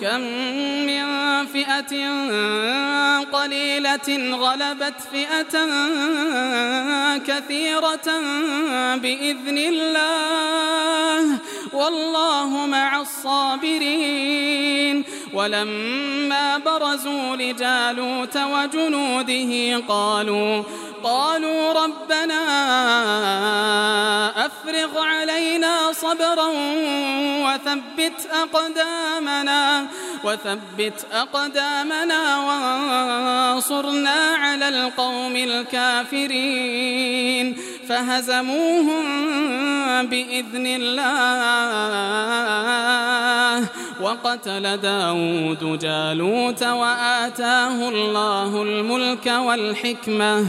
كم من فئة قليلة غلبت فئة كثيرة بإذن الله والله مع الصابرين. ولما برزوا لجالوت وجنوده قالوا قالوا ربنا أفرغ علينا صبرا وثبت أقدامنا وثبت أقدامنا وانصرنا على القوم الكافرين. فهزموهم بإذن الله. وقتل داود جالوت وآتاه الله الملك والحكمة.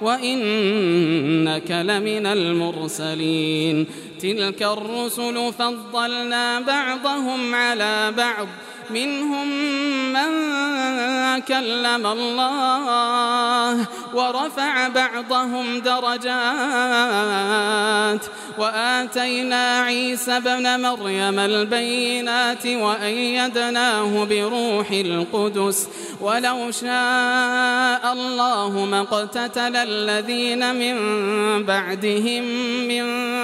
وإنك لمن المرسلين. تلك الرسل فضلنا بعضهم على بعض منهم من كلم الله ورفع بعضهم درجات وآتينا عيسى ابن مريم البينات وأيدناه بروح القدس ولو شاء الله ما اقتتل الذين من بعدهم من